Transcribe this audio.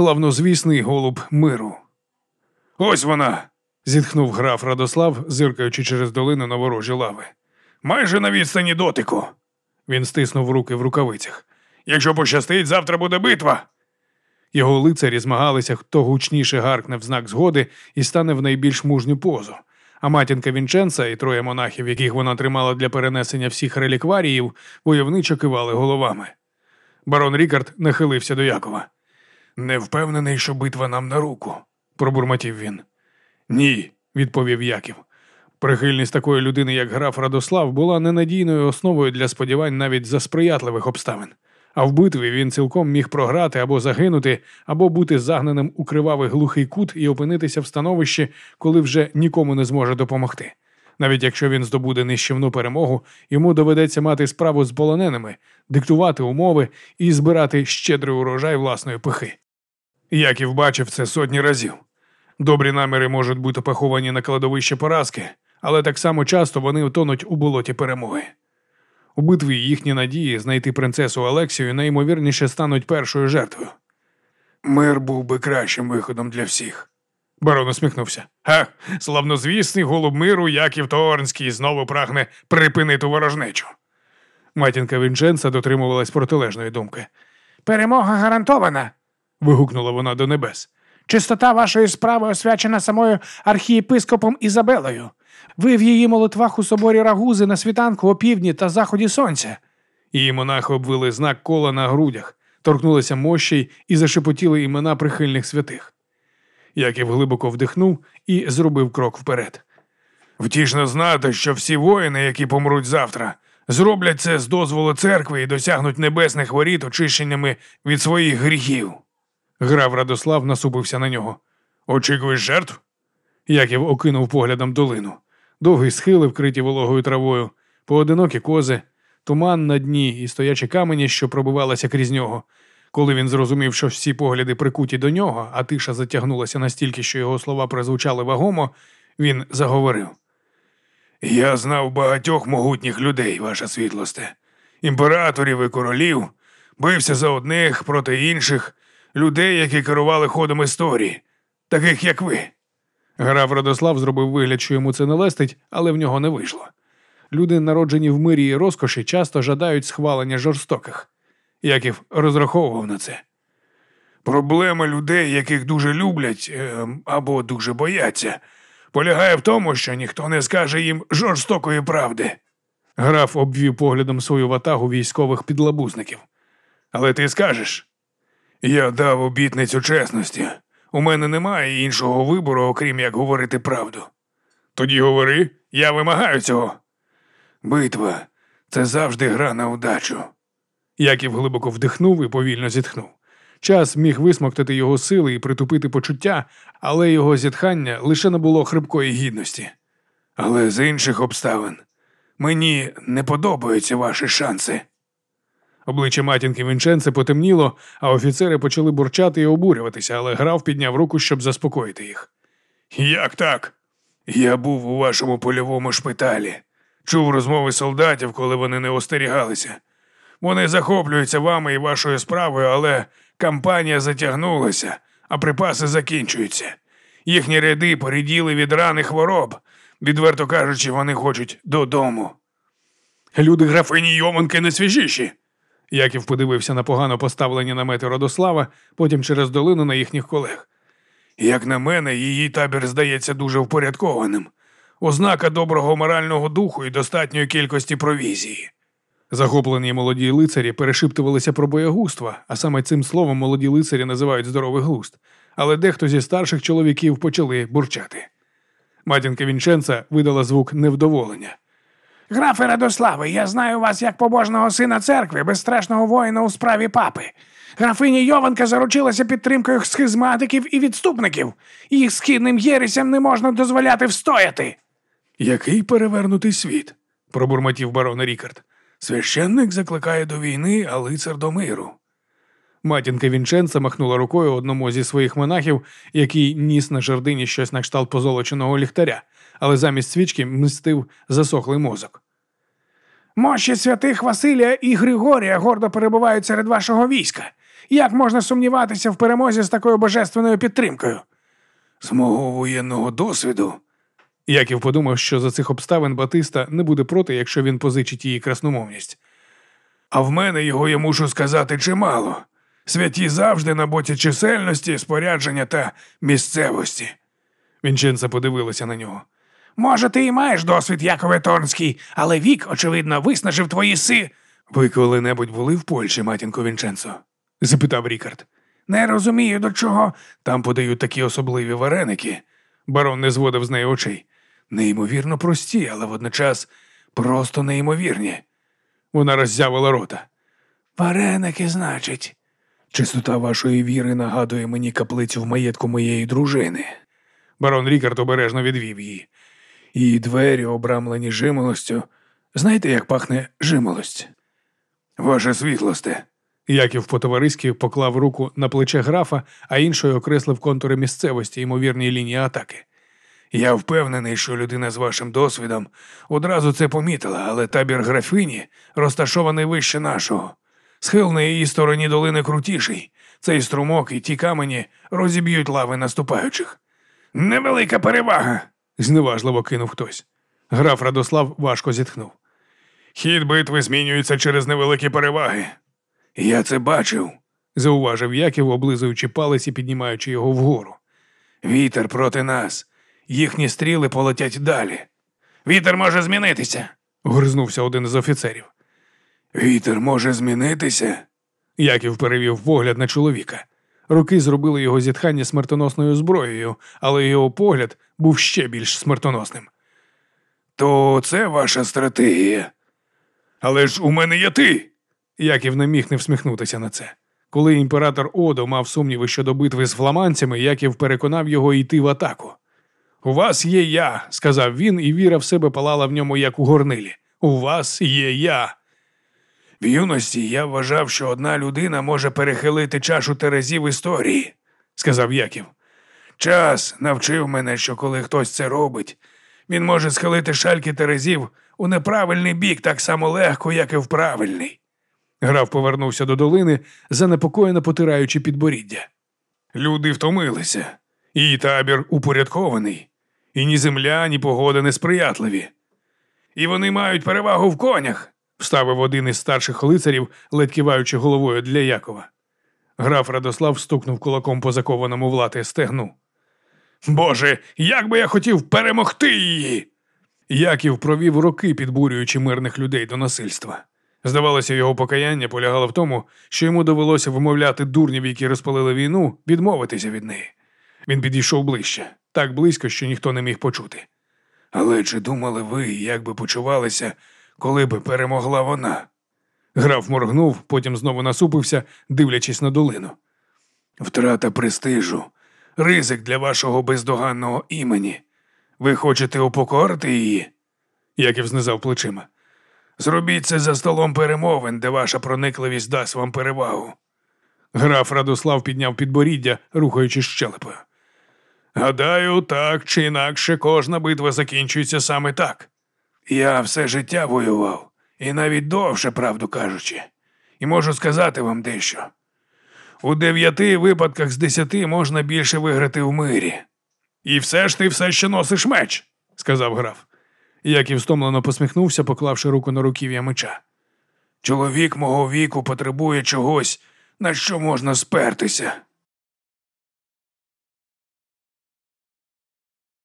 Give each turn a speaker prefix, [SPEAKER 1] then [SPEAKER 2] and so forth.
[SPEAKER 1] славнозвісний голуб миру. Ось вона. зітхнув граф Радослав, зиркаючи через долину на ворожі лави. Майже на відстані дотику. Він стиснув руки в рукавицях. Якщо пощастить, завтра буде битва. Його лицарі змагалися, хто гучніше гаркне в знак згоди і стане в найбільш мужню позу. А матінка Вінченца і троє монахів, яких вона тримала для перенесення всіх релікваріїв, войовничо кивали головами. Барон Рікард нахилився до Якова. Не впевнений, що битва нам на руку, пробурмотів він. Ні, відповів Яків. Прихильність такої людини, як граф Радослав, була ненадійною основою для сподівань навіть за сприятливих обставин. А в битві він цілком міг програти або загинути, або бути загнаним у кривавий глухий кут і опинитися в становищі, коли вже нікому не зможе допомогти. Навіть якщо він здобуде нищівну перемогу, йому доведеться мати справу з полоненими, диктувати умови і збирати щедрий урожай власної пихи. Яків бачив це сотні разів. Добрі наміри можуть бути поховані на кладовище поразки, але так само часто вони утонуть у болоті перемоги. У битві їхні надії знайти принцесу Алексію найімовірніше стануть першою жертвою. Мир був би кращим виходом для всіх. Барон усміхнувся. Ха, славнозвісний голуб миру Яків Торнський знову прагне припинити ворожнечу. Матінка Вінченца дотримувалась протилежної думки.
[SPEAKER 2] Перемога гарантована.
[SPEAKER 1] Вигукнула вона до небес.
[SPEAKER 2] Чистота вашої справи освячена самою архієпископом Ізабелою. Ви в її молитвах у соборі Рагузи на світанку, опівдні та заході сонця.
[SPEAKER 1] Її монахи обвили знак кола на грудях, торкнулися мощей і зашепотіли імена прихильних святих. Яків глибоко вдихнув і зробив крок вперед. Втішно знати, що всі воїни, які помруть завтра, зроблять це з дозволу церкви і досягнуть небесних воріт очищеннями від своїх гріхів. Грав Радослав насупився на нього. Очікуєш жертв? Яків окинув поглядом долину. Довгі схили, вкриті вологою травою, поодинокі кози, туман на дні і стоячі камені, що пробивалися крізь нього. Коли він зрозумів, що всі погляди прикуті до нього, а тиша затягнулася настільки, що його слова прозвучали вагомо, він заговорив. Я знав багатьох могутніх людей, ваша світлосте, імператорів і королів, бився за одних проти інших, людей, які керували ходом історії, таких як ви. Граф Радослав зробив вигляд, що йому це не лестить, але в нього не вийшло. Люди, народжені в мирі і розкоші, часто жадають схвалення жорстоких. Яків розраховував на це. Проблема людей, яких дуже люблять е, або дуже бояться, полягає в тому, що ніхто не скаже їм жорстокої правди. Граф обвів поглядом свою ватагу військових підлабузників. Але ти скажеш? Я дав обітницю чесності. У мене немає іншого вибору, окрім як говорити правду. Тоді говори, я вимагаю цього. Битва це завжди гра на удачу. Яків глибоко вдихнув і повільно зітхнув. Час міг висмоктати його сили і притупити почуття, але його зітхання лише не було хрипкої гідності. Але з інших обставин мені не подобаються ваші шанси. Обличчя матінки Вінченце потемніло, а офіцери почали бурчати і обурюватися, але граф підняв руку, щоб заспокоїти їх. Як так? Я був у вашому польовому шпиталі, чув розмови солдатів, коли вони не остерігалися. Вони захоплюються вами і вашою справою, але кампанія затягнулася, а припаси закінчуються. Їхні ряди поріділи від ран і хвороб. Відверто кажучи, вони хочуть додому. Люди графині Йоманки не свіжіші. Яків подивився на погано поставлені намети Родослава, потім через долину на їхніх колег. Як на мене, її табір здається дуже впорядкованим. Ознака доброго морального духу і достатньої кількості провізії. Захоплені молоді лицарі перешиптувалися про боягузтва, а саме цим словом молоді лицарі називають здоровий глуст, але дехто зі старших чоловіків почали бурчати. Матінка Вінченца видала звук невдоволення.
[SPEAKER 2] Графе Радославе, я знаю вас як побожного сина церкви, безстрашного воїна у справі папи. Графиня Йованка заручилася підтримкою схизматиків і відступників. Їх східним єресям не можна дозволяти встояти.
[SPEAKER 1] Який перевернутий світ, пробурмотів барон Рікард. Священник закликає до війни, а лицар до миру. Матінка Вінченца махнула рукою одному зі своїх монахів, який ніс на жердині щось на кшталт позолоченого ліхтаря, але замість свічки мстив засохлий мозок.
[SPEAKER 2] Мощі святих Василія і Григорія гордо перебувають серед вашого війська. Як можна сумніватися в перемозі з такою божественною підтримкою?
[SPEAKER 1] З мого воєнного досвіду. Яків подумав, що за цих обставин Батиста не буде проти, якщо він позичить її красномовність. А в мене його я мушу сказати чимало. Святі завжди на боці чисельності, спорядження та місцевості. Вінченца подивилася на нього.
[SPEAKER 2] Може, ти і маєш досвід, Якове Торнський, але вік, очевидно, виснажив твої си.
[SPEAKER 1] Ви коли-небудь були в Польщі, матінко Вінченцо? запитав Рікард.
[SPEAKER 2] Не розумію, до чого.
[SPEAKER 1] Там подають такі особливі вареники. Барон не зводив з неї очей. Неймовірно прості, але водночас просто неймовірні. Вона роззявила рота.
[SPEAKER 2] Вареники, значить.
[SPEAKER 1] Чистота вашої віри нагадує мені каплицю в маєтку моєї дружини. Барон Рікард обережно відвів її. Її двері обрамлені жимолостю. Знаєте, як пахне жимолость? Ваше світлосте. Яків по-товариськи поклав руку на плече графа, а іншою окреслив контури місцевості ймовірні лінії атаки. Я впевнений, що людина з вашим досвідом одразу це помітила, але табір графині розташований вище нашого. Схил на її стороні долини крутіший. Цей струмок і ті камені розіб'ють лави наступаючих.
[SPEAKER 2] Невелика перевага.
[SPEAKER 1] зневажливо кинув хтось. Граф Радослав важко зітхнув. Хід битви змінюється через невеликі переваги. Я це бачив, зауважив Яків, облизуючи палець і піднімаючи його вгору. Вітер проти нас. Їхні стріли полетять далі.
[SPEAKER 2] Вітер може змінитися.
[SPEAKER 1] гризнувся один з офіцерів. Вітер може змінитися. Яків перевів погляд на чоловіка. Руки зробили його зітхання смертоносною зброєю, але його погляд був ще більш смертоносним. То це ваша стратегія. Але ж у мене є ти. Яків не міг не всміхнутися на це. Коли імператор Одо мав сумніви щодо битви з фламандцями, Яків переконав його йти в атаку. У вас є я, сказав він, і віра в себе палала в ньому, як у горнилі. У вас є я. В юності я вважав, що одна людина може перехилити чашу терезів історії, сказав Яків. Час навчив мене, що коли хтось це робить, він може схилити шальки терезів у неправильний бік так само легко, як і в правильний. Граф повернувся до долини, занепокоєно потираючи підборіддя. Люди втомилися, і табір упорядкований, і ні земля, ні погода не сприятливі. І вони мають перевагу в конях, вставив один із старших лицарів, ледь киваючи головою для Якова. Граф Радослав стукнув кулаком по закованому в стегну. Боже, як би я хотів перемогти її! Яків провів роки, підбурюючи мирних людей до насильства. Здавалося, його покаяння полягало в тому, що йому довелося вимовляти дурнів, які розпалили війну, відмовитися від неї. Він підійшов ближче, так близько, що ніхто не міг почути. Але чи думали ви, як би почувалися, коли би перемогла вона? Граф моргнув, потім знову насупився, дивлячись на долину. Втрата престижу, ризик для вашого бездоганного імені. Ви хочете упокорити її? Яків знизав плечима. Зробіть це за столом перемовин, де ваша проникливість дасть вам перевагу. Граф Радослав підняв підборіддя, рухаючи щелепою. Гадаю, так чи інакше кожна битва закінчується саме так. Я все життя воював, і навіть довше, правду кажучи, і можу сказати вам дещо. У дев'яти випадках з десяти можна більше виграти в мирі. І все ж ти все ще носиш меч, сказав граф. Яків стомлено посміхнувся, поклавши руку на руків'я меча. Чоловік мого віку потребує чогось, на що можна спертися.